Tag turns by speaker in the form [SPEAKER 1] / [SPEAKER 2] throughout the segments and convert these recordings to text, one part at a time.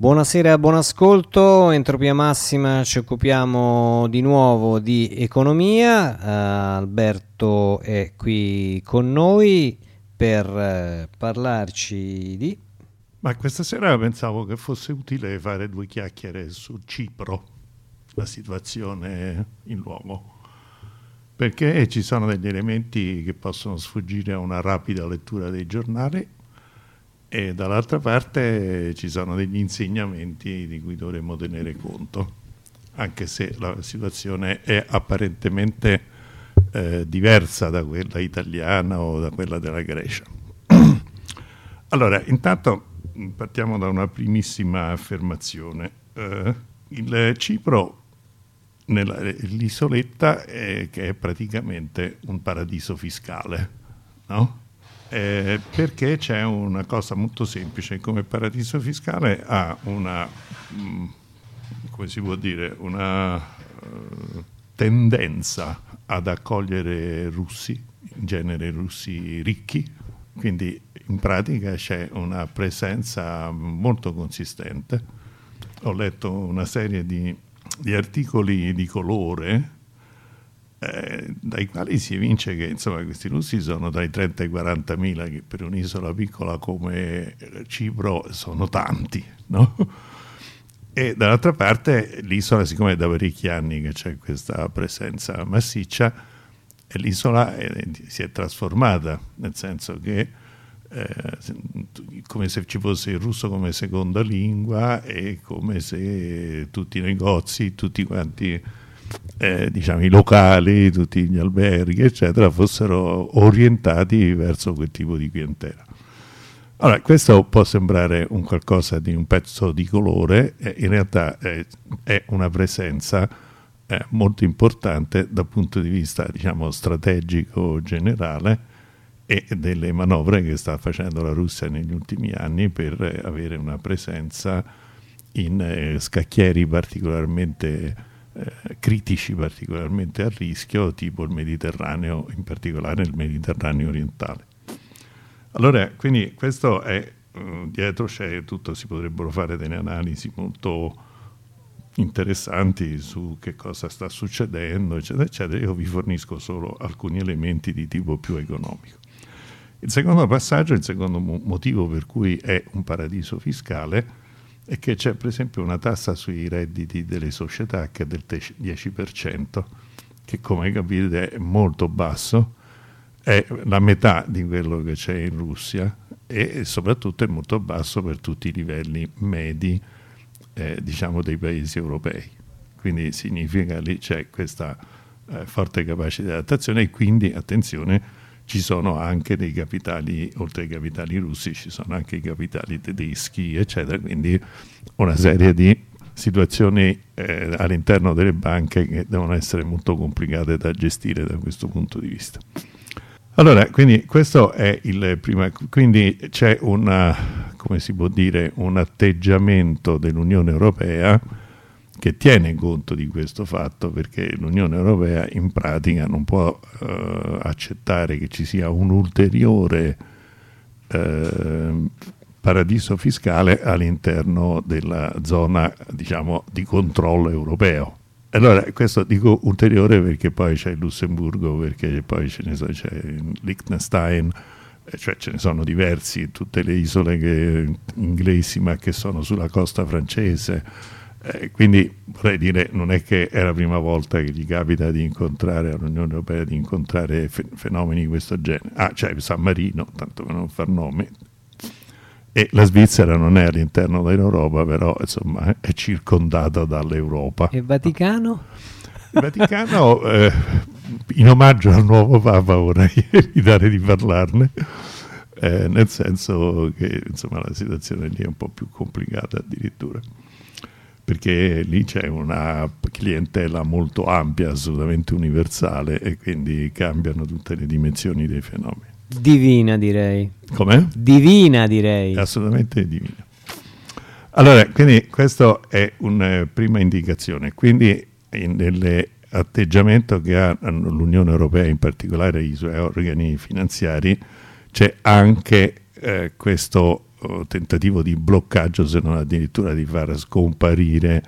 [SPEAKER 1] Buonasera, buon ascolto. Entropia Massima ci occupiamo di nuovo di economia. Uh, Alberto è qui con noi per uh, parlarci di...
[SPEAKER 2] Ma questa sera pensavo che fosse utile fare due chiacchiere su Cipro, la situazione in luogo, perché ci sono degli elementi che possono sfuggire a una rapida lettura dei giornali e dall'altra parte ci sono degli insegnamenti di cui dovremmo tenere conto, anche se la situazione è apparentemente eh, diversa da quella italiana o da quella della Grecia. allora, intanto partiamo da una primissima affermazione. Eh, il Cipro l'isoletta che è praticamente un paradiso fiscale, no? Eh, perché c'è una cosa molto semplice, come paradiso fiscale ha una, mm, come si può dire, una uh, tendenza ad accogliere russi, in genere russi ricchi, quindi in pratica c'è una presenza molto consistente. Ho letto una serie di, di articoli di colore eh, dai quali si evince che insomma, questi russi sono dai 30 ai 40 mila, che per un'isola piccola come Cipro sono tanti, no? E dall'altra parte l'isola, siccome è da parecchi anni che c'è questa presenza massiccia, l'isola è, si è trasformata, nel senso che eh, come se ci fosse il russo come seconda lingua e come se tutti i negozi, tutti quanti eh, diciamo, i locali, tutti gli alberghi, eccetera, fossero orientati verso quel tipo di clientela. Allora, questo può sembrare un qualcosa di un pezzo di colore, eh, in realtà eh, è una presenza eh, molto importante dal punto di vista diciamo, strategico generale e delle manovre che sta facendo la Russia negli ultimi anni per eh, avere una presenza in eh, scacchieri particolarmente eh, critici particolarmente a rischio, tipo il Mediterraneo, in particolare il Mediterraneo orientale. Allora, quindi questo è, uh, dietro c'è tutto, si potrebbero fare delle analisi molto interessanti su che cosa sta succedendo, eccetera, eccetera. Io vi fornisco solo alcuni elementi di tipo più economico. Il secondo passaggio, il secondo motivo per cui è un paradiso fiscale, è che c'è per esempio una tassa sui redditi delle società che è del 10%, che come capite è molto basso, è la metà di quello che c'è in Russia e soprattutto è molto basso per tutti i livelli medi eh, diciamo dei paesi europei. Quindi significa che lì c'è questa eh, forte capacità di adattazione e quindi attenzione ci sono anche dei capitali, oltre ai capitali russi, ci sono anche i capitali tedeschi, eccetera, quindi una serie di situazioni eh, all'interno delle banche che devono essere molto complicate da gestire da questo punto di vista. Allora, quindi questo è il primo, quindi c'è una, come si può dire, un atteggiamento dell'Unione Europea che tiene conto di questo fatto perché l'Unione Europea in pratica non può eh, accettare che ci sia un ulteriore eh, paradiso fiscale all'interno della zona diciamo, di controllo europeo. Allora, questo dico ulteriore perché poi c'è il Lussemburgo, perché poi ce ne so, c'è Liechtenstein, eh, cioè ce ne sono diversi, tutte le isole che, inglesi ma che sono sulla costa francese, eh, quindi vorrei dire, non è che è la prima volta che gli capita di incontrare all'Unione Europea di incontrare fe fenomeni di questo genere. Ah, c'è cioè San Marino, tanto per non far nome. E la Svizzera non è all'interno dell'Europa, però insomma è circondata dall'Europa.
[SPEAKER 1] E il Vaticano?
[SPEAKER 2] Il Vaticano, eh, in omaggio al nuovo Papa, vorrei evitare di parlarne. Eh, nel senso che insomma, la situazione lì è un po' più complicata addirittura perché lì c'è una clientela molto ampia, assolutamente universale e quindi cambiano tutte le dimensioni dei fenomeni.
[SPEAKER 1] Divina direi.
[SPEAKER 2] Com'è?
[SPEAKER 1] Divina direi.
[SPEAKER 2] Assolutamente divina. Allora, quindi questa è una prima indicazione, quindi nell'atteggiamento che ha l'Unione Europea, in particolare i suoi organi finanziari, c'è anche eh, questo tentativo di bloccaggio, se non addirittura di far scomparire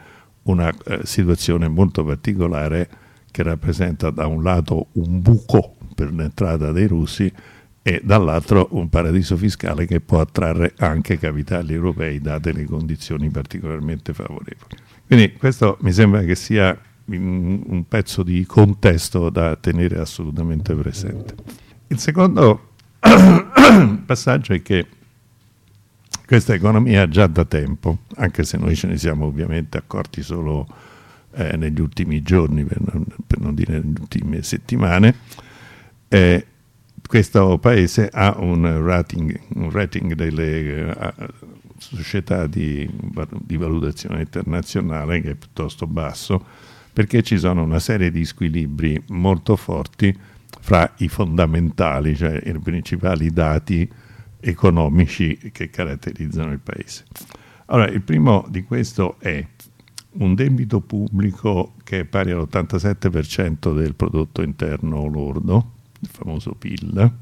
[SPEAKER 2] una eh, situazione molto particolare che rappresenta da un lato un buco per l'entrata dei russi e dall'altro un paradiso fiscale che può attrarre anche capitali europei date le condizioni particolarmente favorevoli. Quindi questo mi sembra che sia un pezzo di contesto da tenere assolutamente presente. Il secondo passaggio è che questa economia già da tempo, anche se noi ce ne siamo ovviamente accorti solo eh, negli ultimi giorni, per non, per non, dire nelle ultime settimane, eh, questo paese ha un rating, un rating delle uh, società di, di, valutazione internazionale che è piuttosto basso, perché ci sono una serie di squilibri molto forti fra i fondamentali, cioè i principali dati economici che caratterizzano il paese. Allora, il primo di questo è un debito pubblico che è pari all'87% del prodotto interno lordo, il famoso PIL,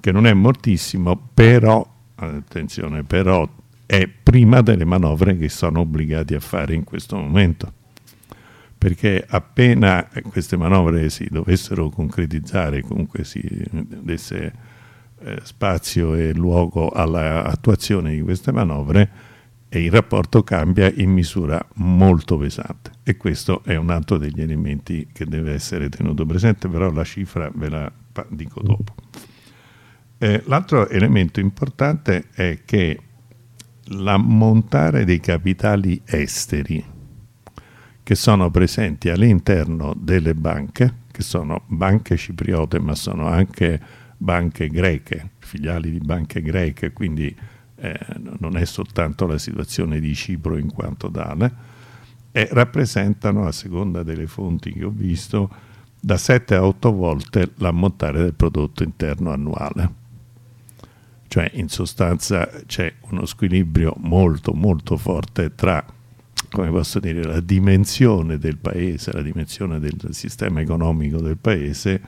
[SPEAKER 2] che non è moltissimo, però, attenzione, però è prima delle manovre che sono obbligati a fare in questo momento. Perché appena queste manovre si dovessero concretizzare, comunque si desse eh, spazio e luogo all'attuazione di queste manovre, e il rapporto cambia in misura molto pesante e questo è un altro degli elementi che deve essere tenuto presente, però la cifra ve la dico dopo. Eh, l'altro elemento importante è che l'ammontare dei capitali esteri che sono presenti all'interno delle banche, che sono banche cipriote ma sono anche banche greche, filiali di banche greche, quindi eh, non è soltanto la situazione di Cipro in quanto tale, e rappresentano, a seconda delle fonti che ho visto, da 7 a 8 volte l'ammontare del prodotto interno annuale. Cioè in sostanza c'è uno squilibrio molto molto forte tra, come posso dire, la dimensione del paese, la dimensione del sistema economico del paese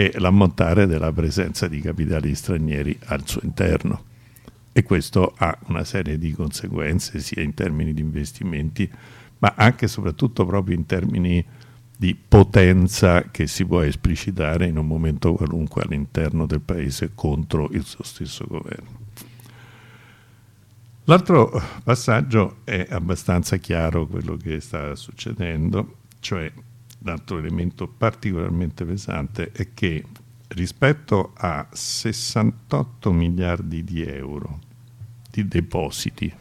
[SPEAKER 2] e l'ammontare della presenza di capitali stranieri al suo interno e questo ha una serie di conseguenze sia in termini di investimenti ma anche e soprattutto proprio in termini di potenza che si può esplicitare in un momento qualunque all'interno del paese contro il suo stesso governo. L'altro passaggio è abbastanza chiaro quello che sta succedendo, cioè l'altro elemento particolarmente pesante è che rispetto a 68 miliardi di euro di depositi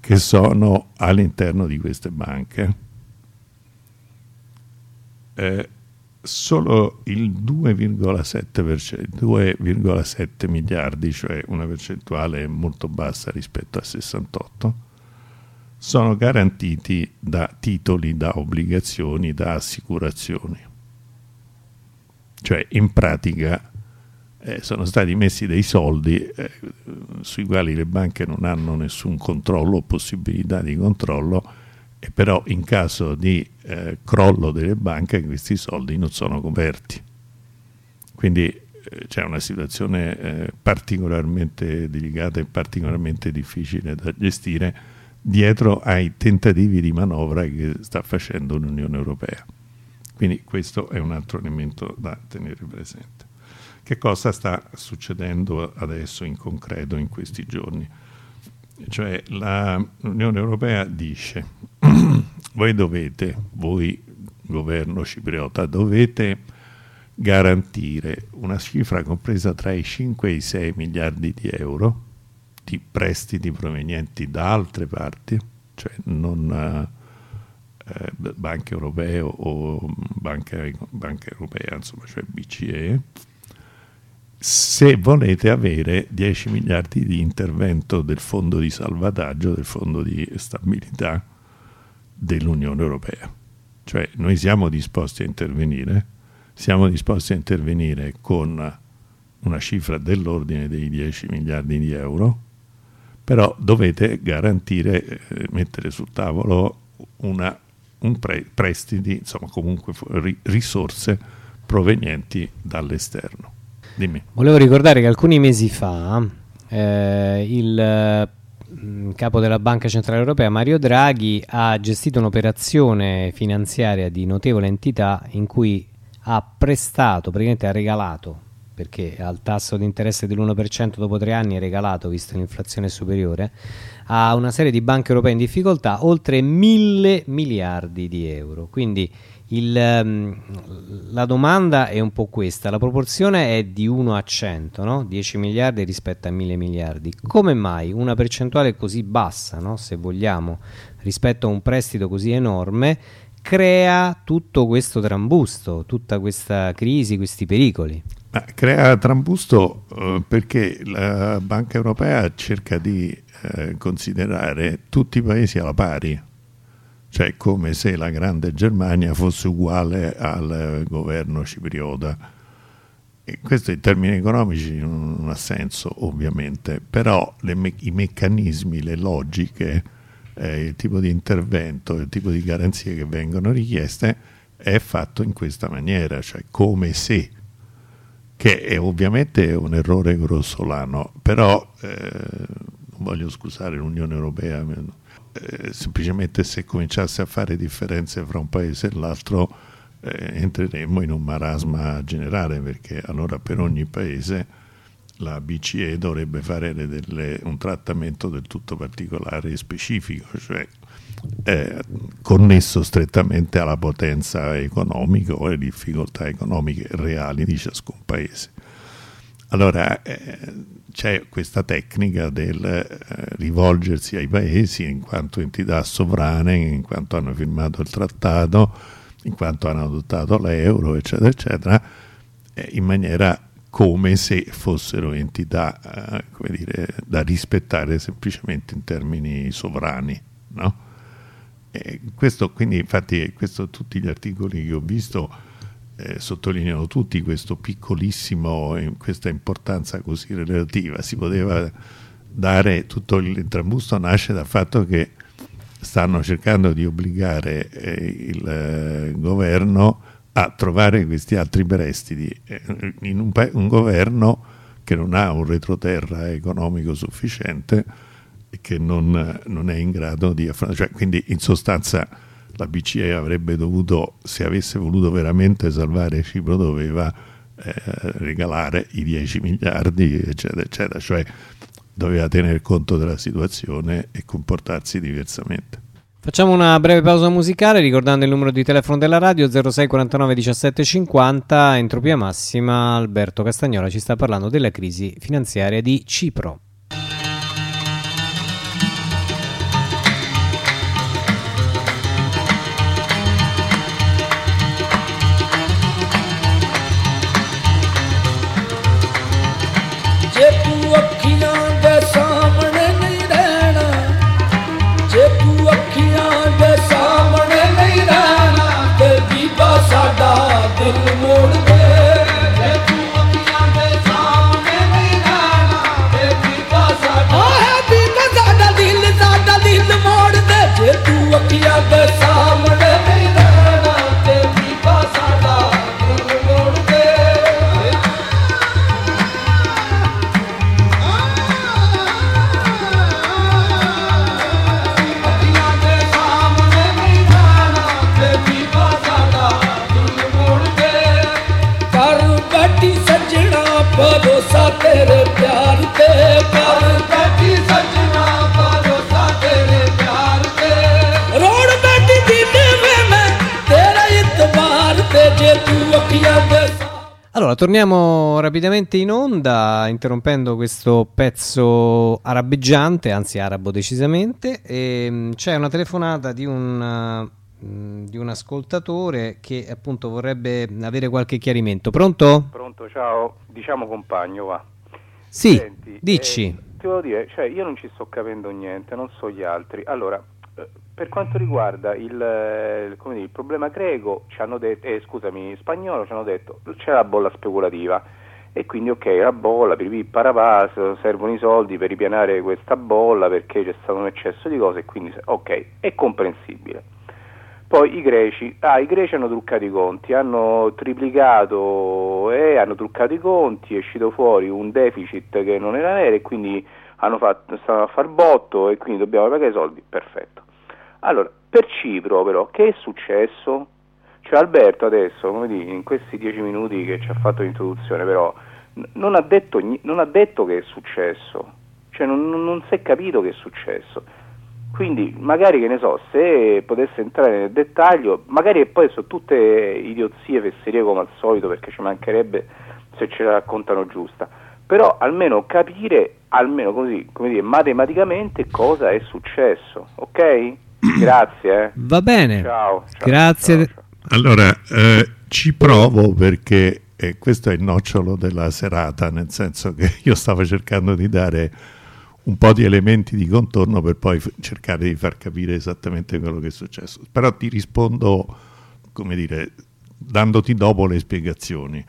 [SPEAKER 2] che sono all'interno di queste banche, eh, solo il 2,7 miliardi, cioè una percentuale molto bassa rispetto a 68, sono garantiti da titoli, da obbligazioni, da assicurazioni. Cioè in pratica eh, sono stati messi dei soldi eh, sui quali le banche non hanno nessun controllo o possibilità di controllo e però in caso di eh, crollo delle banche questi soldi non sono coperti. Quindi eh, c'è una situazione eh, particolarmente delicata e particolarmente difficile da gestire dietro ai tentativi di manovra che sta facendo l'Unione Europea. Quindi questo è un altro elemento da tenere presente. Che cosa sta succedendo adesso in concreto in questi giorni? Cioè l'Unione Europea dice voi dovete, voi governo cipriota, dovete garantire una cifra compresa tra i 5 e i 6 miliardi di euro di prestiti provenienti da altre parti, cioè non eh, banche europee o banca, banca europea, insomma, cioè BCE, se volete avere 10 miliardi di intervento del fondo di salvataggio, del fondo di stabilità dell'Unione Europea. Cioè noi siamo disposti a intervenire, siamo disposti a intervenire con una cifra dell'ordine dei 10 miliardi di euro, però dovete garantire, eh, mettere sul tavolo una, un pre, prestiti, insomma comunque risorse provenienti dall'esterno. Dimmi.
[SPEAKER 1] Volevo ricordare che alcuni mesi fa eh, il mm, capo della Banca Centrale Europea Mario Draghi ha gestito un'operazione finanziaria di notevole entità in cui ha prestato, praticamente ha regalato, perché al tasso di interesse dell'1% dopo tre anni è regalato, visto l'inflazione superiore, a una serie di banche europee in difficoltà oltre mille miliardi di euro. Quindi il, um, la domanda è un po' questa, la proporzione è di 1 a 100, no? 10 miliardi rispetto a 1000 miliardi. Come mai una percentuale così bassa, no? se vogliamo, rispetto a un prestito così enorme, crea tutto questo trambusto, tutta questa crisi, questi pericoli?
[SPEAKER 2] Ma crea trambusto eh, perché la Banca Europea cerca di eh, considerare tutti i paesi alla pari. Cioè come se la grande Germania fosse uguale al governo cipriota. E questo in termini economici non ha senso ovviamente, però me i meccanismi, le logiche, eh, il tipo di intervento, il tipo di garanzie che vengono richieste è fatto in questa maniera, cioè come se, che è ovviamente un errore grossolano, però eh, non voglio scusare l'Unione Europea, eh, semplicemente se cominciasse a fare differenze fra un paese e l'altro eh, entreremmo in un marasma generale perché allora per ogni paese la BCE dovrebbe fare delle, un trattamento del tutto particolare e specifico, cioè eh, connesso strettamente alla potenza economica o alle difficoltà economiche reali di ciascun paese. Allora eh, c'è questa tecnica del eh, rivolgersi ai paesi in quanto entità sovrane, in quanto hanno firmato il trattato, in quanto hanno adottato l'euro, eccetera, eccetera, eh, in maniera come se fossero entità eh, dire, da rispettare semplicemente in termini sovrani. No? Questo, quindi, infatti, questo, tutti gli articoli che ho visto eh, sottolineano tutti questo piccolissimo, questa importanza così relativa. Si poteva dare tutto il trambusto nasce dal fatto che stanno cercando di obbligare eh, il eh, governo a trovare questi altri prestiti eh, in un, un, governo che non ha un retroterra economico sufficiente che non, non è in grado di affrontare, cioè, quindi in sostanza la BCE avrebbe dovuto, se avesse voluto veramente salvare Cipro, doveva eh, regalare i 10 miliardi, eccetera, eccetera, cioè doveva tener conto della situazione e comportarsi diversamente.
[SPEAKER 1] Facciamo una breve pausa musicale ricordando il numero di telefono della radio 06 49 17 50, entropia massima, Alberto Castagnola ci sta parlando della crisi finanziaria di Cipro. Allora, torniamo rapidamente in onda, interrompendo questo pezzo arabeggiante, anzi arabo decisamente. Ehm, c'è una telefonata di un, uh, di un ascoltatore che appunto vorrebbe avere qualche chiarimento. Pronto?
[SPEAKER 3] Pronto, ciao. Diciamo compagno, va.
[SPEAKER 1] Sì, Senti, dici.
[SPEAKER 3] Eh, ti volevo dire, cioè, io non ci sto capendo niente, non so gli altri. Allora, per quanto riguarda il, eh, dire, il problema greco, ci hanno detto, eh, scusami, spagnolo, ci hanno detto c'è la bolla speculativa e quindi ok, la bolla, parapà, servono i soldi per ripianare questa bolla perché c'è stato un eccesso di cose e quindi ok, è comprensibile. Poi i greci, ah, i greci hanno truccato i conti, hanno triplicato e hanno truccato i conti, è uscito fuori un deficit che non era vero e quindi hanno fatto, stanno a far botto e quindi dobbiamo pagare i soldi, perfetto. Allora, per Cipro però, che è successo? Cioè Alberto adesso, come dire, in questi dieci minuti che ci ha fatto l'introduzione però, non ha detto, non ha detto che è successo, cioè non, non si è capito che è successo quindi magari che ne so, se potesse entrare nel dettaglio, magari poi sono tutte idiozie, fesserie come al solito, perché ci mancherebbe se ce la raccontano giusta, però almeno capire, almeno così, come dire, matematicamente cosa è successo, ok? Grazie. Eh.
[SPEAKER 1] Va bene.
[SPEAKER 3] Ciao.
[SPEAKER 1] ciao Grazie. Ciao, ciao.
[SPEAKER 2] Allora, eh, ci provo perché eh, questo è il nocciolo della serata, nel senso che io stavo cercando di dare un po' di elementi di contorno per poi cercare di far capire esattamente quello che è successo. Però ti rispondo, come dire, dandoti dopo le spiegazioni.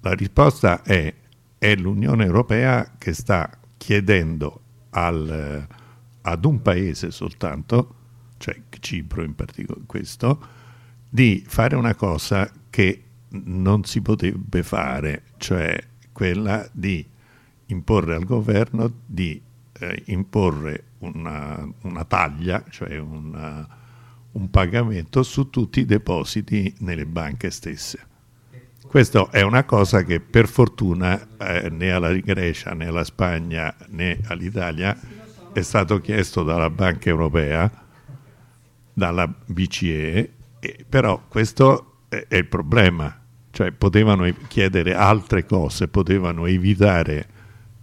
[SPEAKER 2] La risposta è, è l'Unione Europea che sta chiedendo al, ad un paese soltanto, cioè Cipro in particolare questo, di fare una cosa che non si potrebbe fare, cioè quella di imporre al governo di eh, imporre una, una, taglia, cioè una, un pagamento su tutti i depositi nelle banche stesse. Questa è una cosa che per fortuna eh, né alla Grecia né alla Spagna né all'Italia è stato chiesto dalla Banca Europea, dalla BCE, eh, però questo è, è il problema, cioè potevano chiedere altre cose, potevano evitare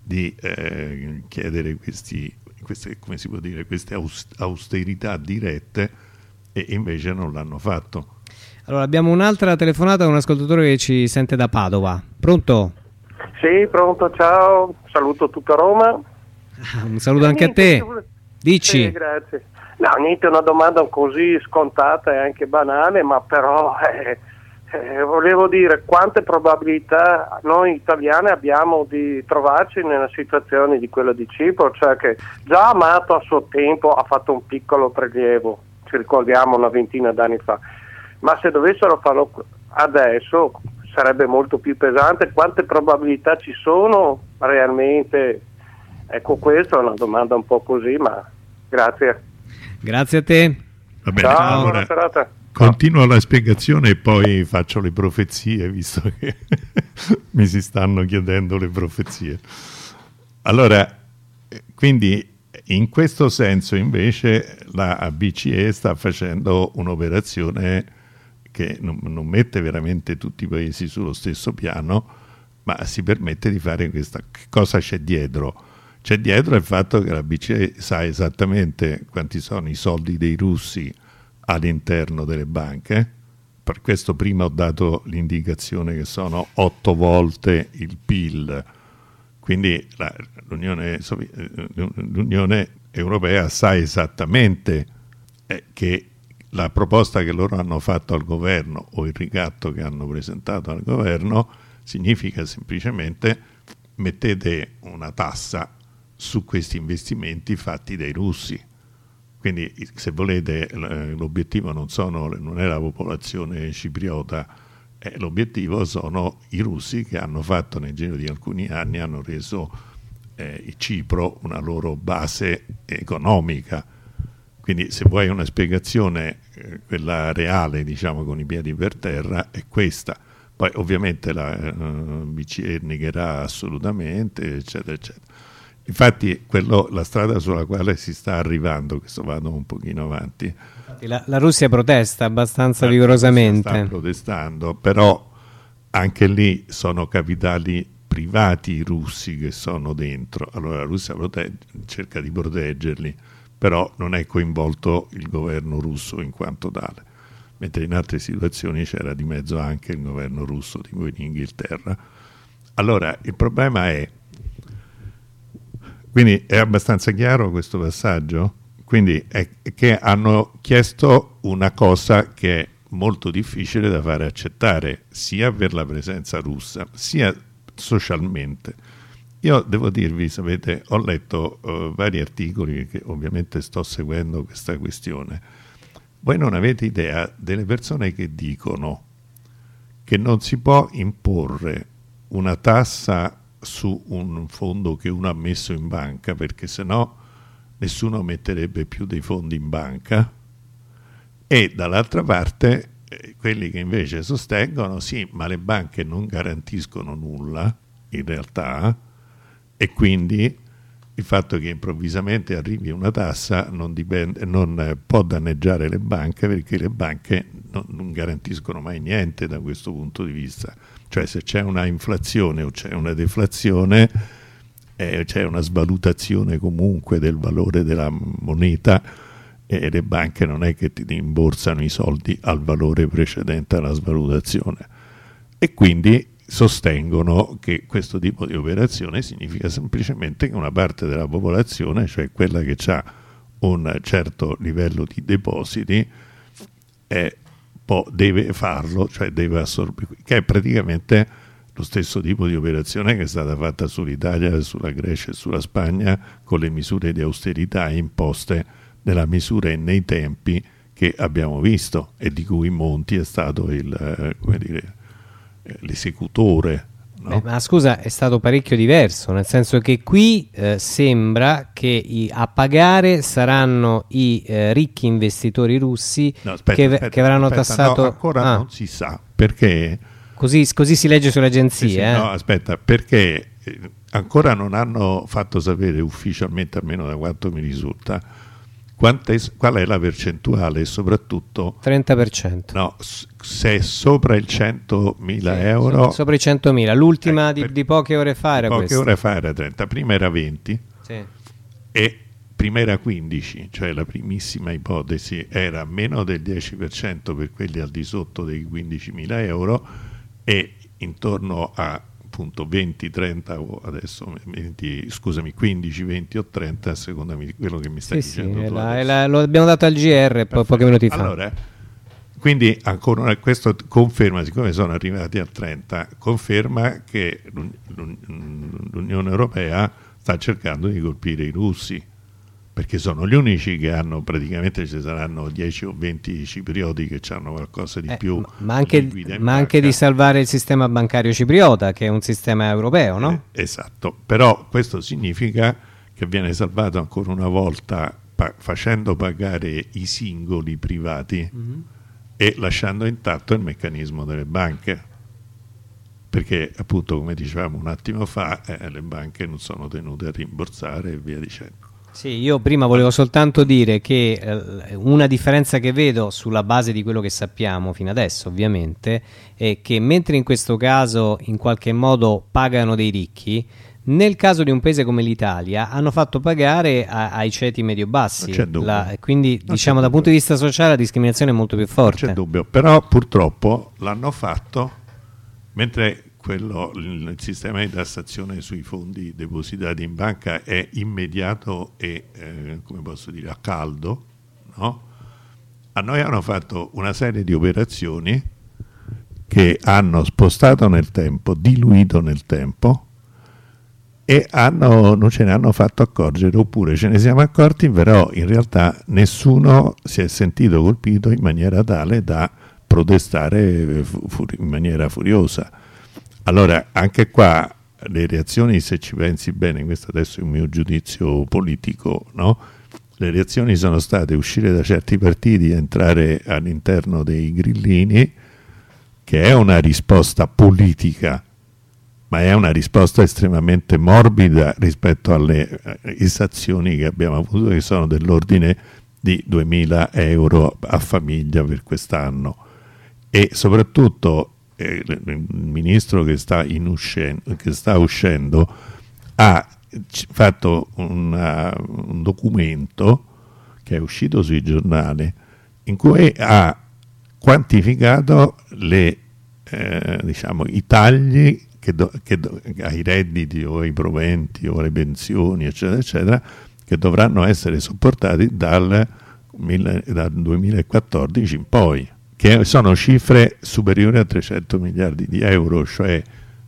[SPEAKER 2] di eh, chiedere questi, queste, come si può dire, queste austerità dirette e invece non l'hanno fatto.
[SPEAKER 1] Allora abbiamo un'altra telefonata con un ascoltatore che ci sente da Padova. Pronto?
[SPEAKER 4] Sì, pronto, ciao, saluto tutta Roma.
[SPEAKER 1] Ah, un saluto anche a te. Dici?
[SPEAKER 4] Sì, grazie. No, niente, una domanda così scontata e anche banale, ma però eh, eh, volevo dire quante probabilità noi italiani abbiamo di trovarci nella situazione di quella di Cipro, cioè che già Amato a suo tempo ha fatto un piccolo prelievo, ci ricordiamo una ventina d'anni fa, ma se dovessero farlo adesso sarebbe molto più pesante, quante probabilità ci sono realmente? Ecco, questa è una domanda un po' così, ma grazie.
[SPEAKER 1] Grazie a te.
[SPEAKER 2] Va bene, Ciao, allora, buona serata. Continuo la spiegazione e poi faccio le profezie, visto che mi si stanno chiedendo le profezie. Allora, quindi in questo senso invece la BCE sta facendo un'operazione che non, non, mette veramente tutti i paesi sullo stesso piano, ma si permette di fare questa. Che cosa c'è dietro? C'è dietro il fatto che la BCE sa esattamente quanti sono i soldi dei russi all'interno delle banche. Per questo prima ho dato l'indicazione che sono otto volte il PIL. Quindi l'Unione, l'Unione, Europea sa esattamente eh, che la proposta che loro hanno fatto al governo o il ricatto che hanno presentato al governo significa semplicemente mettete una tassa su questi investimenti fatti dai russi quindi se volete l'obiettivo non, sono, non è la popolazione cipriota, eh, l'obiettivo sono i russi che hanno fatto nel giro di alcuni anni, hanno reso eh, Cipro una loro base economica. Quindi se vuoi una spiegazione, eh, quella reale, diciamo con i piedi per terra, è questa. Poi ovviamente la eh, BCE negherà assolutamente, eccetera, eccetera. Infatti quello, la strada sulla quale si sta arrivando, questo vado un pochino avanti.
[SPEAKER 1] La, la Russia protesta abbastanza la vigorosamente.
[SPEAKER 2] Sta protestando, però anche lì sono capitali privati russi che sono dentro. Allora la Russia cerca di proteggerli, però non è coinvolto il governo russo in quanto tale. Mentre in altre situazioni c'era di mezzo anche il governo russo, tipo in Inghilterra. Allora il problema è quindi è abbastanza chiaro questo passaggio? Quindi è che hanno chiesto una cosa che è molto difficile da fare accettare, sia per la presenza russa, sia socialmente. Io devo dirvi, sapete, ho letto uh, vari articoli che ovviamente sto seguendo questa questione, voi non avete idea delle persone che dicono che non si può imporre una tassa su un fondo che uno ha messo in banca perché sennò nessuno metterebbe più dei fondi in banca e dall'altra parte eh, quelli che invece sostengono sì ma le banche non garantiscono nulla in realtà e quindi il fatto che improvvisamente arrivi una tassa non, dipende, non può danneggiare le banche perché le banche non, non, garantiscono mai niente da questo punto di vista. Cioè se c'è una inflazione o c'è una deflazione, eh, c'è una svalutazione comunque del valore della moneta e le banche non è che ti rimborsano i soldi al valore precedente alla svalutazione. E quindi sostengono che questo tipo di operazione significa semplicemente che una parte della popolazione, cioè quella che ha un certo livello di depositi, è, deve farlo, cioè deve assorbire, che è praticamente lo stesso tipo di operazione che è stata fatta sull'Italia, sulla Grecia e sulla Spagna con le misure di austerità imposte nella misura e nei tempi che abbiamo visto e di cui Monti è stato eh, dire, l'esecutore. No?
[SPEAKER 1] Eh, ma scusa, è stato parecchio diverso, nel senso che qui eh, sembra che i, a pagare saranno i eh, ricchi investitori russi no, aspetta, che, aspetta, che, avranno aspetta, tassato...
[SPEAKER 2] No, ancora ah. non si sa perché...
[SPEAKER 1] Così, così si legge sulle agenzie. Sì, sì,
[SPEAKER 2] eh? No, aspetta, perché eh, ancora non hanno fatto sapere ufficialmente, almeno da quanto mi risulta, è, qual è la percentuale e soprattutto
[SPEAKER 1] 30%
[SPEAKER 2] no, se è sopra il 100.000 sì, euro
[SPEAKER 1] sopra i 100.000 l'ultima eh, di, di, poche ore fa era
[SPEAKER 2] poche
[SPEAKER 1] questa.
[SPEAKER 2] ore fa era 30 prima era 20 sì. e prima era 15 cioè la primissima ipotesi era meno del 10% per quelli al di sotto dei 15.000 euro e intorno a appunto 20, 30 o adesso 20, scusami 15, 20 o 30 secondo me quello che mi stai sì, dicendo
[SPEAKER 1] sì, la, la, lo abbiamo dato al GR po pochi minuti fa.
[SPEAKER 2] Allora, quindi ancora una, questo conferma siccome sono arrivati al 30 conferma che l'Unione Europea sta cercando di colpire i russi perché sono gli unici che hanno praticamente ci saranno 10 o 20 ciprioti che hanno qualcosa di eh, più
[SPEAKER 1] ma anche, ma anche di salvare il sistema bancario cipriota che è un sistema europeo no?
[SPEAKER 2] Eh, esatto però questo significa che viene salvato ancora una volta pa facendo pagare i singoli privati mm -hmm. e lasciando intatto il meccanismo delle banche perché appunto come dicevamo un attimo fa eh, le banche non sono tenute a rimborsare e via dicendo
[SPEAKER 1] sì, io prima volevo soltanto dire che eh, una differenza che vedo sulla base di quello che sappiamo fino adesso ovviamente è che mentre in questo caso in qualche modo pagano dei ricchi, nel caso di un paese come l'Italia hanno fatto pagare a, ai ceti medio-bassi, quindi non diciamo dal punto di vista sociale la discriminazione è molto più forte.
[SPEAKER 2] Non c'è dubbio, però purtroppo l'hanno fatto mentre quello, il sistema di tassazione sui fondi depositati in banca è immediato e, eh, come posso dire, a caldo, no? a noi hanno fatto una serie di operazioni che hanno spostato nel tempo, diluito nel tempo e hanno, non ce ne hanno fatto accorgere oppure ce ne siamo accorti però in realtà nessuno si è sentito colpito in maniera tale da protestare in maniera furiosa allora, anche qua le reazioni, se ci pensi bene, questo adesso è un mio giudizio politico, no? le reazioni sono state uscire da certi partiti entrare all'interno dei grillini, che è una risposta politica, ma è una risposta estremamente morbida rispetto alle eh, esazioni che abbiamo avuto, che sono dell'ordine di 2.000 euro a famiglia per quest'anno. E soprattutto eh, il ministro che sta, uscendo, che sta uscendo ha fatto una, un documento che è uscito sui giornali in cui ha quantificato le, eh, diciamo, i tagli che do, che do, ai redditi o ai proventi o alle pensioni eccetera eccetera che dovranno essere sopportati dal, dal 2014 in poi che sono cifre superiori a 300 miliardi di euro, cioè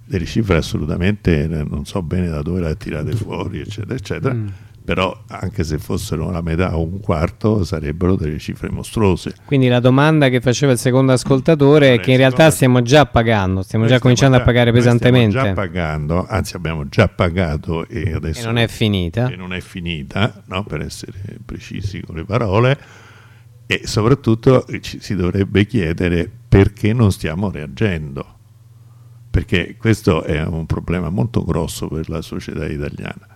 [SPEAKER 2] delle cifre assolutamente non so bene da dove le ha tirate fuori, eccetera, eccetera, mm. però anche se fossero la metà o un quarto sarebbero delle cifre mostruose.
[SPEAKER 1] Quindi la domanda che faceva il secondo ascoltatore è che in realtà stiamo già pagando, stiamo già cominciando già, a pagare pesantemente.
[SPEAKER 2] Stiamo già pagando, anzi abbiamo già pagato e adesso
[SPEAKER 1] e non è finita.
[SPEAKER 2] E non è finita, no? per essere precisi con le parole, e soprattutto ci si dovrebbe chiedere perché non stiamo reagendo, perché questo è un problema molto grosso per la società italiana.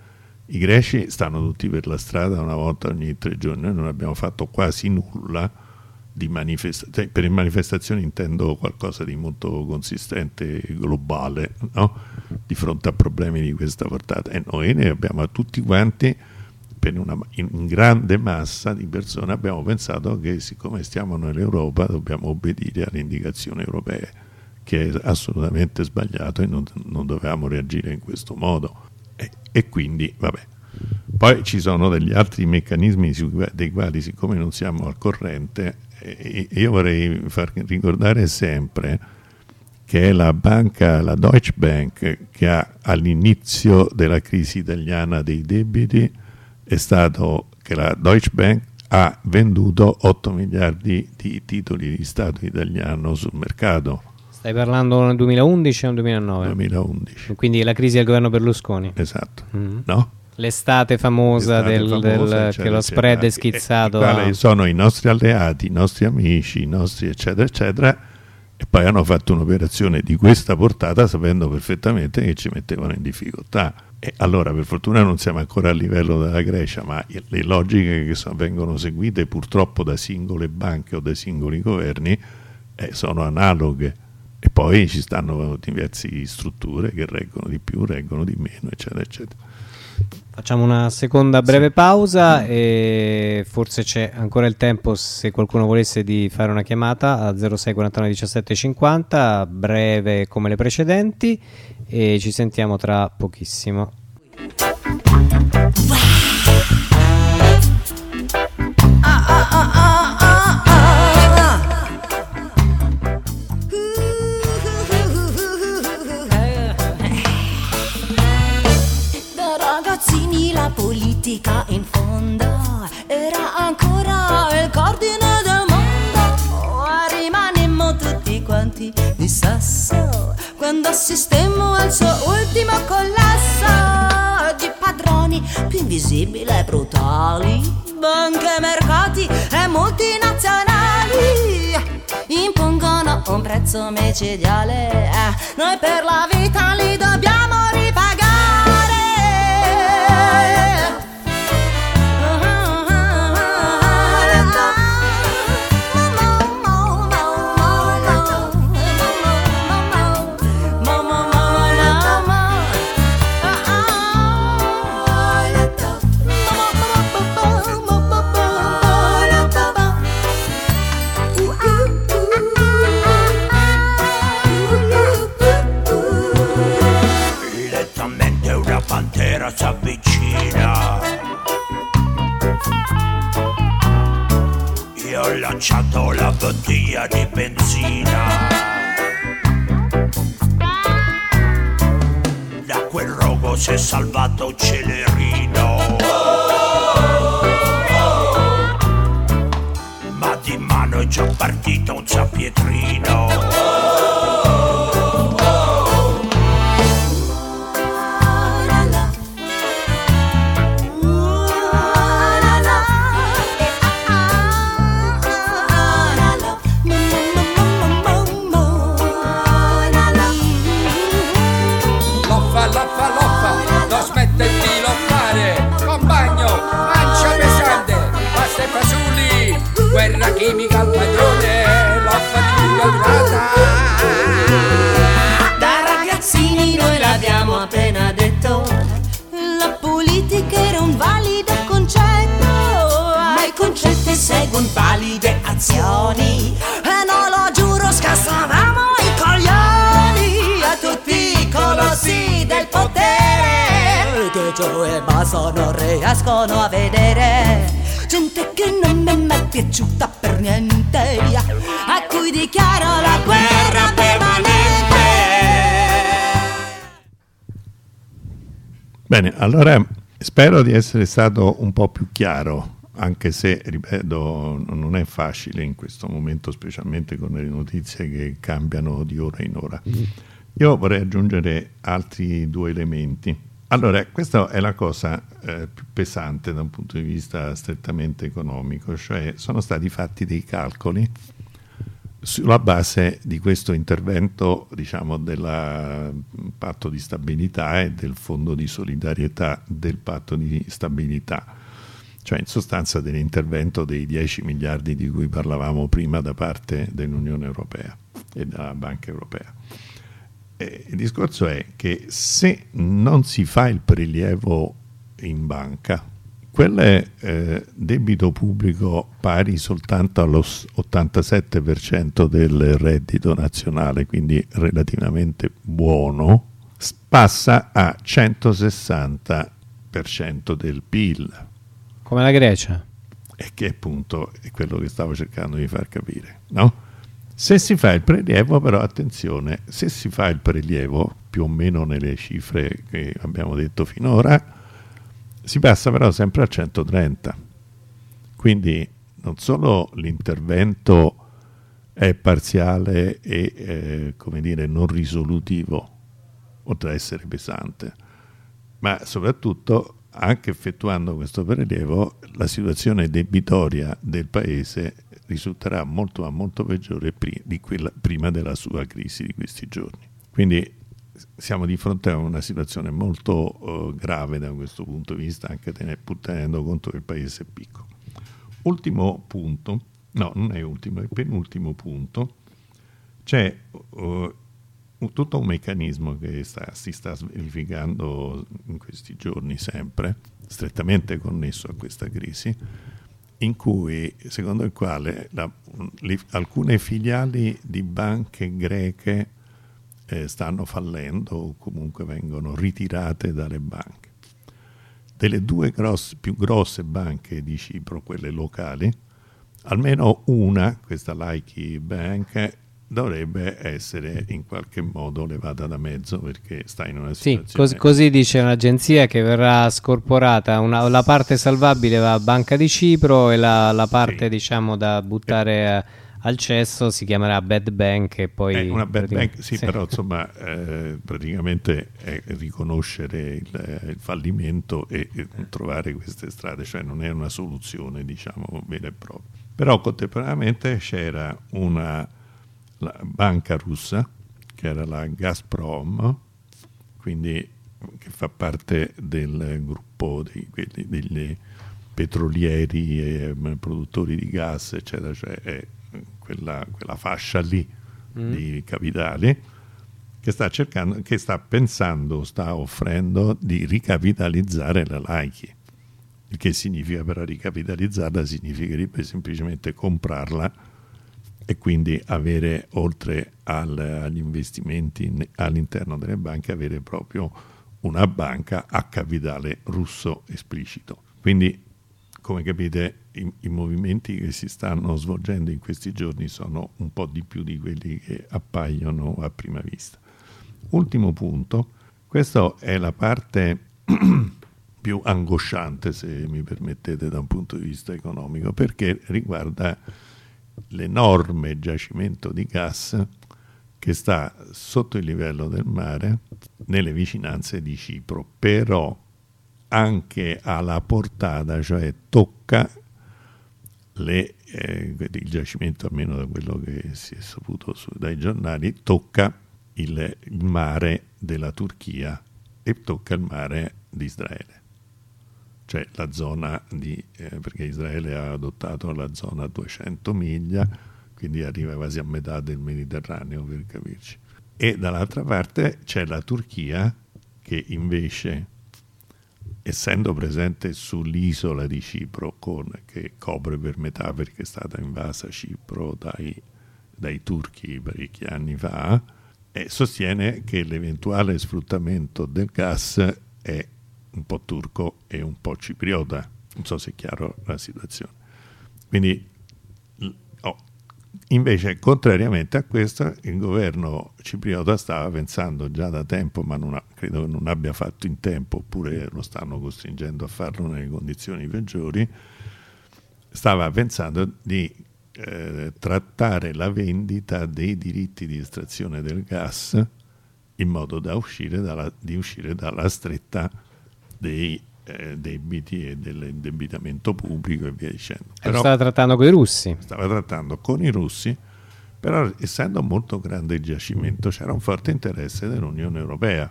[SPEAKER 2] I greci stanno tutti per la strada una volta ogni tre giorni, noi non abbiamo fatto quasi nulla di manifestazioni, per manifestazioni intendo qualcosa di molto consistente, globale, no? di fronte a problemi di questa portata. E noi ne abbiamo tutti quanti per una in grande massa di persone abbiamo pensato che siccome stiamo nell'Europa dobbiamo obbedire alle indicazioni europee che è assolutamente sbagliato e non, non dovevamo reagire in questo modo e, e quindi, vabbè. Poi ci sono degli altri meccanismi dei quali, siccome non siamo al corrente, eh, io vorrei far ricordare sempre che è la banca, la Deutsche Bank, che ha all'inizio della crisi italiana dei debiti, è stato che la Deutsche Bank ha venduto 8 miliardi di titoli di Stato italiano sul mercato
[SPEAKER 1] Stai parlando nel 2011 o nel 2009?
[SPEAKER 2] 2011.
[SPEAKER 1] Quindi la crisi del governo Berlusconi.
[SPEAKER 2] Esatto. Mm. No?
[SPEAKER 1] L'estate famosa, del, famosa del, eccetera, che lo spread eccetera. è schizzato.
[SPEAKER 2] E a... sono i nostri alleati, i nostri amici, i nostri eccetera eccetera e poi hanno fatto un'operazione di questa portata sapendo perfettamente che ci mettevano in difficoltà. E allora per fortuna non siamo ancora a livello della Grecia, ma le logiche che vengono seguite purtroppo da singole banche o da singoli governi eh, sono analoghe e poi ci stanno diverse strutture che reggono di più, reggono di meno, eccetera, eccetera.
[SPEAKER 1] Facciamo una seconda breve pausa e forse c'è ancora il tempo se qualcuno volesse di fare una chiamata a 06 49 17 50, breve come le precedenti e ci sentiamo tra pochissimo. Ah,
[SPEAKER 5] politica in fondo era ancora il cardine del mondo. Rimanemmo tutti quanti di sasso quando assistemmo al suo ultimo collasso di padroni più invisibili e brutali, banche, mercati e multinazionali impongono un prezzo micidiale. Noi per la vita li dobbiamo
[SPEAKER 6] lanciato
[SPEAKER 5] concetto seguono valide azioni. E non lo giuro, scassavamo i coglioni a tutti i colossi del potere, che giù e basso non riescono a vedere gente che non mi è mai piaciuta per niente, a cui dichiaro la guerra permanente.
[SPEAKER 2] Bene, allora Spero di essere stato un po' più chiaro, anche se, ripeto, non è facile in questo momento, specialmente con le notizie che cambiano di ora in ora. Io vorrei aggiungere altri due elementi. Allora, questa è la cosa eh, più pesante da un punto di vista strettamente economico, cioè sono stati fatti dei calcoli sulla base di questo intervento diciamo, del patto di stabilità e del fondo di solidarietà del patto di stabilità, cioè in sostanza dell'intervento dei 10 miliardi di cui parlavamo prima da parte dell'Unione Europea e della Banca Europea. E il discorso è che se non si fa il prelievo in banca, quel eh, debito pubblico pari soltanto allo 87% del reddito nazionale, quindi relativamente buono, passa a 160% del PIL.
[SPEAKER 1] Come la Grecia.
[SPEAKER 2] E che appunto è quello che stavo cercando di far capire, no? Se si fa il prelievo, però attenzione, se si fa il prelievo più o meno nelle cifre che abbiamo detto finora, si passa però sempre a 130. Quindi non solo l'intervento è parziale e eh, come dire, non risolutivo, oltre ad essere pesante, ma soprattutto anche effettuando questo prelievo la situazione debitoria del paese risulterà molto, molto peggiore di quella prima della sua crisi di questi giorni. Quindi siamo di fronte a una situazione molto uh, grave da questo punto di vista, anche ten- pur tenendo conto che il paese è piccolo. Ultimo punto, no, non è ultimo, è penultimo punto, c'è uh, tutto un meccanismo che sta, si sta verificando in questi giorni sempre, strettamente connesso a questa crisi, in cui, secondo il quale la, le, alcune filiali di banche greche eh, stanno fallendo o comunque vengono ritirate dalle banche. Delle due grosse, più grosse banche di Cipro, quelle locali, almeno una, questa Laiki Bank, dovrebbe essere in qualche modo levata da mezzo perché sta in una situazione...
[SPEAKER 1] Sì, cos così dice un'agenzia che verrà scorporata, una, la parte salvabile va a Banca di Cipro e la, la parte sì. diciamo da buttare... A al cesso si chiamerà Bad Bank e poi...
[SPEAKER 2] Eh, una Bad Bank, sì, sì, però insomma eh, praticamente è riconoscere il, il fallimento e, e, trovare queste strade, cioè non è una soluzione diciamo vera e propria. Però contemporaneamente c'era una banca russa che era la Gazprom, quindi che fa parte del gruppo quelli, degli petrolieri e produttori di gas, eccetera, cioè è quella, quella fascia lì mm. di capitali che sta cercando, che sta pensando, sta offrendo di ricapitalizzare la Laiki. Il che significa però ricapitalizzarla significherebbe semplicemente comprarla e quindi avere oltre al, agli investimenti all'interno delle banche avere proprio una banca a capitale russo esplicito. Quindi come capite i, i, movimenti che si stanno svolgendo in questi giorni sono un po' di più di quelli che appaiono a prima vista. Ultimo punto, questa è la parte più angosciante, se mi permettete, da un punto di vista economico, perché riguarda l'enorme giacimento di gas che sta sotto il livello del mare nelle vicinanze di Cipro, però anche alla portata, cioè tocca le, eh, il giacimento, almeno da quello che si è saputo su, dai giornali, tocca il, il, mare della Turchia e tocca il mare di Israele. Cioè la zona di, eh, perché Israele ha adottato la zona a 200 miglia, quindi arriva quasi a metà del Mediterraneo per capirci. E dall'altra parte c'è la Turchia che invece essendo presente sull'isola di Cipro, con, che copre per metà perché è stata invasa Cipro dai, dai turchi parecchi anni fa, e sostiene che l'eventuale sfruttamento del gas è un po' turco e un po' cipriota. Non so se è chiaro la situazione. Quindi oh, Invece, contrariamente a questo, il governo cipriota stava pensando già da tempo, ma non ha, credo che non abbia fatto in tempo, oppure lo stanno costringendo a farlo nelle condizioni peggiori, stava pensando di eh, trattare la vendita dei diritti di estrazione del gas in modo da uscire dalla, di uscire dalla stretta dei eh, debiti e dell'indebitamento pubblico e via dicendo.
[SPEAKER 1] Però, stava trattando con i russi.
[SPEAKER 2] Stava trattando con i russi, però essendo molto grande il giacimento c'era un forte interesse dell'Unione Europea.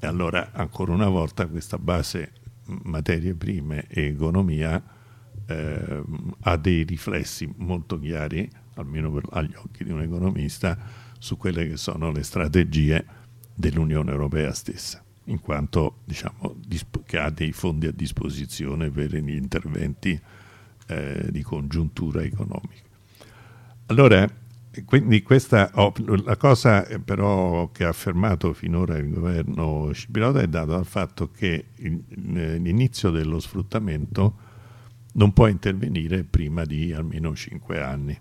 [SPEAKER 2] E allora ancora una volta questa base materie prime e economia eh, ha dei riflessi molto chiari, almeno per, agli occhi di un economista, su quelle che sono le strategie dell'Unione Europea stessa in quanto diciamo, che ha dei fondi a disposizione per gli interventi eh, di congiuntura economica. Allora, quindi questa, oh, la cosa eh, però che ha affermato finora il governo cipriota è data dal fatto che l'inizio dello sfruttamento non può intervenire prima di almeno 5 anni.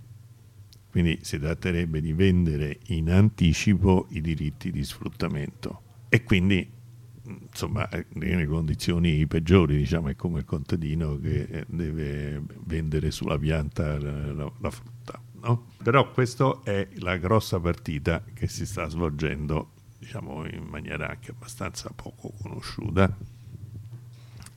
[SPEAKER 2] Quindi si tratterebbe di vendere in anticipo i diritti di sfruttamento e quindi insomma, nelle condizioni peggiori, diciamo, è come il contadino che eh, deve vendere sulla pianta la, la, la frutta. No? Però questa è la grossa partita che si sta svolgendo diciamo, in maniera anche abbastanza poco conosciuta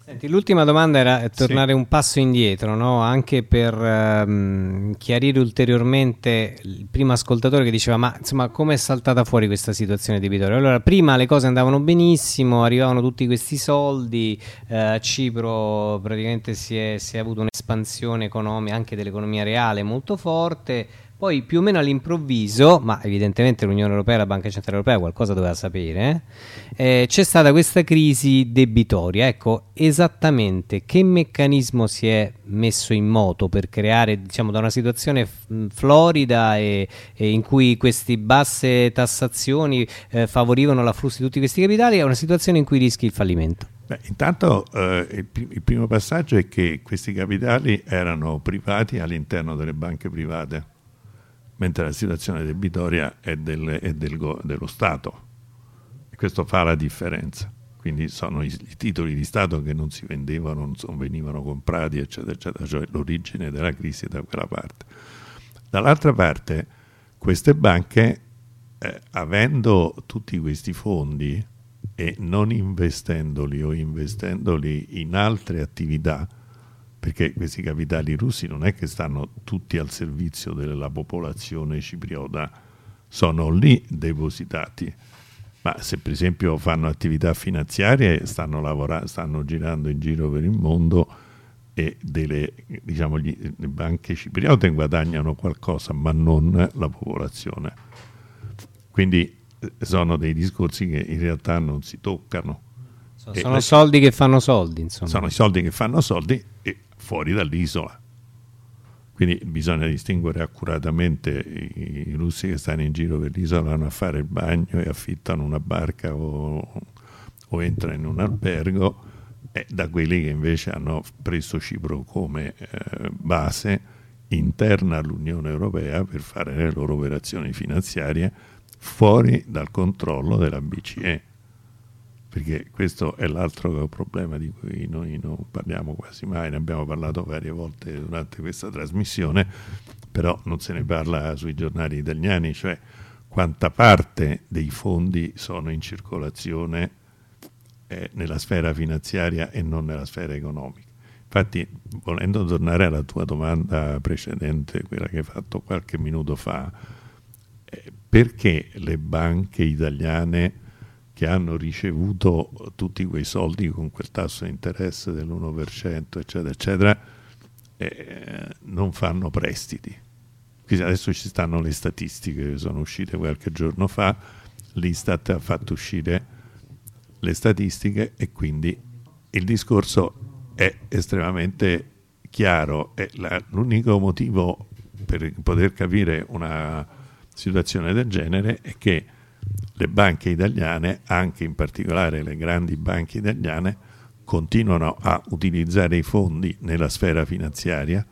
[SPEAKER 1] Senti, l'ultima domanda era tornare sì. un passo indietro, no? anche per um, chiarire ulteriormente il primo ascoltatore che diceva ma insomma come è saltata fuori questa situazione debitoria? Allora prima le cose andavano benissimo, arrivavano tutti questi soldi, eh, a Cipro praticamente si è, si è avuto un'espansione economica anche dell'economia reale molto forte, poi più o meno all'improvviso, ma evidentemente l'Unione Europea e la Banca Centrale Europea qualcosa doveva sapere, eh, c'è stata questa crisi debitoria. Ecco, esattamente che meccanismo si è messo in moto per creare, diciamo, da una situazione florida e, e in cui queste basse tassazioni eh, favorivano l'afflusso di tutti questi capitali a una situazione in cui rischi il fallimento?
[SPEAKER 2] Beh, intanto eh, il, il, primo passaggio è che questi capitali erano privati all'interno delle banche private mentre la situazione debitoria è, del, è del, dello Stato. E questo fa la differenza. Quindi sono i, i, titoli di Stato che non si vendevano, non venivano comprati, eccetera, eccetera, cioè l'origine della crisi è da quella parte. Dall'altra parte, queste banche, eh, avendo tutti questi fondi e non investendoli o investendoli in altre attività, perché questi capitali russi non è che stanno tutti al servizio della popolazione cipriota, sono lì depositati. Ma se per esempio fanno attività finanziarie, stanno, lavorando, stanno girando in giro per il mondo e delle, diciamo, gli, le banche cipriote guadagnano qualcosa, ma non la popolazione. Quindi eh, sono dei discorsi che in realtà non si toccano.
[SPEAKER 1] Sono, sono soldi che fanno soldi, insomma.
[SPEAKER 2] Sono i soldi che fanno soldi e fuori dall'isola. Quindi bisogna distinguere accuratamente i, russi che stanno in giro per l'isola, vanno a fare il bagno e affittano una barca o, o entrano in un albergo, e da quelli che invece hanno preso Cipro come eh, base interna all'Unione Europea per fare le loro operazioni finanziarie fuori dal controllo della BCE perché questo è l'altro problema di cui noi non parliamo quasi mai, ne abbiamo parlato varie volte durante questa trasmissione, però non se ne parla sui giornali italiani, cioè quanta parte dei fondi sono in circolazione eh, nella sfera finanziaria e non nella sfera economica. Infatti, volendo tornare alla tua domanda precedente, quella che hai fatto qualche minuto fa, eh, perché le banche italiane che hanno ricevuto tutti quei soldi con quel tasso di interesse dell'1%, eccetera, eccetera, eh, non fanno prestiti. Adesso ci stanno le statistiche che sono uscite qualche giorno fa, l'Istat ha fatto uscire le statistiche e quindi il discorso è estremamente chiaro. L'unico motivo per poter capire una situazione del genere è che le banche italiane, anche in particolare le grandi banche italiane, continuano a utilizzare i fondi nella sfera finanziaria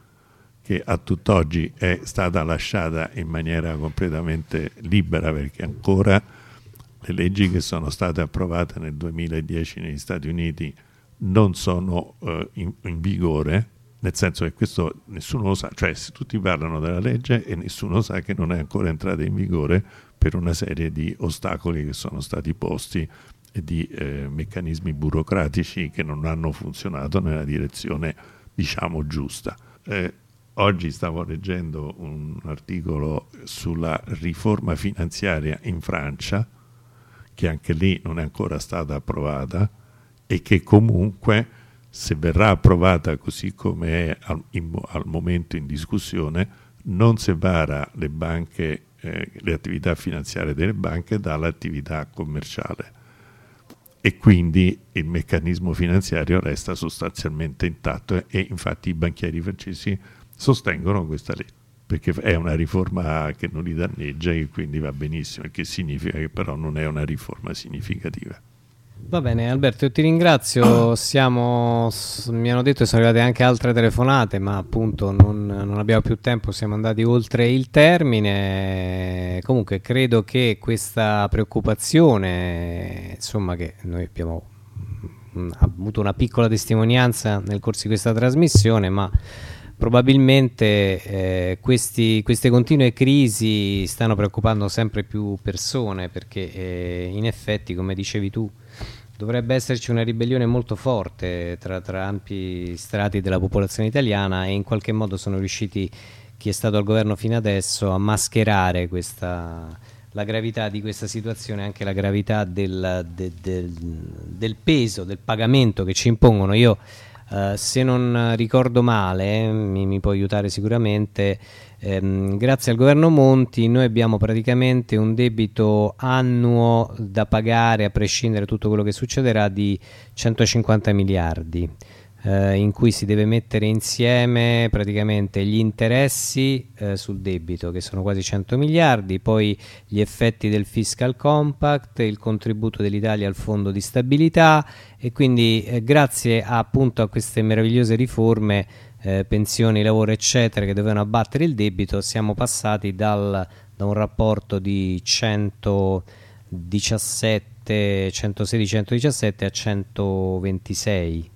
[SPEAKER 2] che a tutt'oggi è stata lasciata in maniera completamente libera perché ancora le leggi che sono state approvate nel 2010 negli Stati Uniti non sono eh, in, in, vigore, nel senso che questo nessuno lo sa, cioè tutti parlano della legge e nessuno sa che non è ancora entrata in vigore per una serie di ostacoli che sono stati posti e di eh, meccanismi burocratici che non hanno funzionato nella direzione diciamo giusta. Eh, oggi stavo leggendo un articolo sulla riforma finanziaria in Francia, che anche lì non è ancora stata approvata e che comunque se verrà approvata così come è al, in, al momento in discussione non separa le banche, eh, le attività finanziarie delle banche dall'attività commerciale e quindi il meccanismo finanziario resta sostanzialmente intatto e infatti i banchieri francesi sostengono questa legge perché è una riforma che non li danneggia e quindi va benissimo, il che significa che però non è una riforma significativa.
[SPEAKER 1] Va bene Alberto, io ti ringrazio, siamo, mi hanno detto che sono arrivate anche altre telefonate, ma appunto non, non, abbiamo più tempo, siamo andati oltre il termine. Comunque credo che questa preoccupazione, insomma che noi abbiamo mm, avuto una piccola testimonianza nel corso di questa trasmissione, ma probabilmente eh, questi, queste continue crisi stanno preoccupando sempre più persone perché eh, in effetti, come dicevi tu, dovrebbe esserci una ribellione molto forte tra, tra, ampi strati della popolazione italiana e in qualche modo sono riusciti chi è stato al governo fino adesso a mascherare questa, la gravità di questa situazione, anche la gravità del, de, de, del peso, del pagamento che ci impongono. Io Uh, se non ricordo male, mi, mi, può aiutare sicuramente, ehm, grazie al governo Monti noi abbiamo praticamente un debito annuo da pagare a prescindere da tutto quello che succederà di 150 miliardi eh, in cui si deve mettere insieme praticamente gli interessi eh, sul debito che sono quasi 100 miliardi, poi gli effetti del fiscal compact, il contributo dell'Italia al fondo di stabilità e quindi eh, grazie appunto a queste meravigliose riforme eh, pensioni, lavoro eccetera che dovevano abbattere il debito siamo passati dal, da un rapporto di 117 116 117 a 126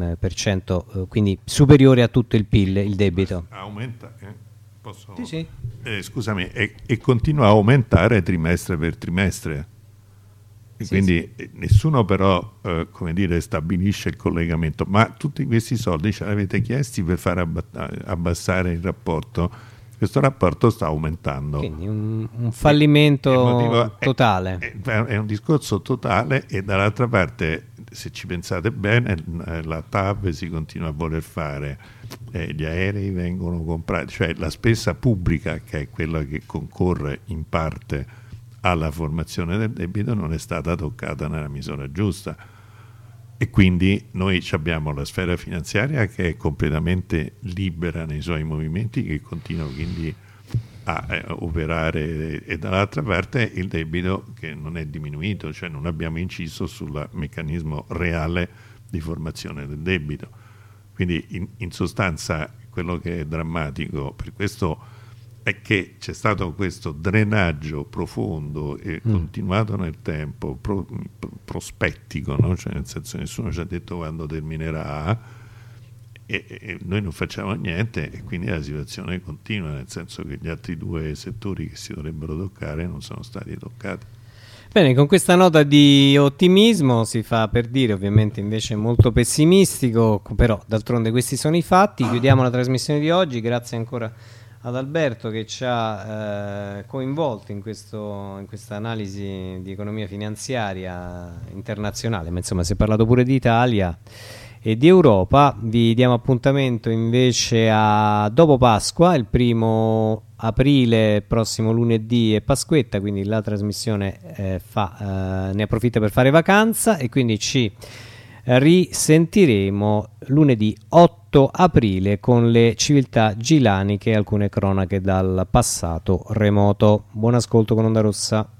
[SPEAKER 1] eh, per cento, eh, quindi superiore a tutto il PIL, il debito.
[SPEAKER 2] Aumenta, eh? Posso...
[SPEAKER 1] Sì, sì.
[SPEAKER 2] Eh, scusami, e, e, continua a aumentare trimestre per trimestre. Sì, quindi sì. nessuno però, eh, come dire, stabilisce il collegamento, ma tutti questi soldi ce li avete chiesti per far abbassare il rapporto. Questo rapporto sta aumentando.
[SPEAKER 1] Quindi un, un fallimento totale.
[SPEAKER 2] È, è, è, un discorso totale e dall'altra parte se ci pensate bene, eh, la TAV si continua a voler fare, eh, gli aerei vengono comprati, cioè la spesa pubblica, che è quella che concorre in parte alla formazione del debito, non è stata toccata nella misura giusta. E quindi noi abbiamo la sfera finanziaria che è completamente libera nei suoi movimenti, che continua quindi a eh, operare e dall'altra parte il debito che non è diminuito, cioè non abbiamo inciso sul meccanismo reale di formazione del debito. Quindi in, in sostanza quello che è drammatico per questo è che c'è stato questo drenaggio profondo e mm. continuato nel tempo, pro, prospettico, no? cioè nel senso nessuno ci ha detto quando terminerà e, e, noi non facciamo niente e quindi la situazione continua, nel senso che gli altri due settori che si dovrebbero toccare non sono stati toccati.
[SPEAKER 1] Bene, con questa nota di ottimismo si fa per dire, ovviamente invece molto pessimistico, però d'altronde questi sono i fatti. Chiudiamo la trasmissione di oggi, grazie ancora ad Alberto che ci ha eh, coinvolto in, questa analisi di economia finanziaria internazionale, ma insomma si è parlato pure di Italia e di Europa. Vi diamo appuntamento invece a dopo Pasqua, il primo aprile, prossimo lunedì e Pasquetta, quindi la trasmissione eh, fa, eh, ne approfitta per fare vacanza e quindi ci risentiremo lunedì 8 aprile con le civiltà gilaniche e alcune cronache dal passato remoto. Buon ascolto con Onda Rossa.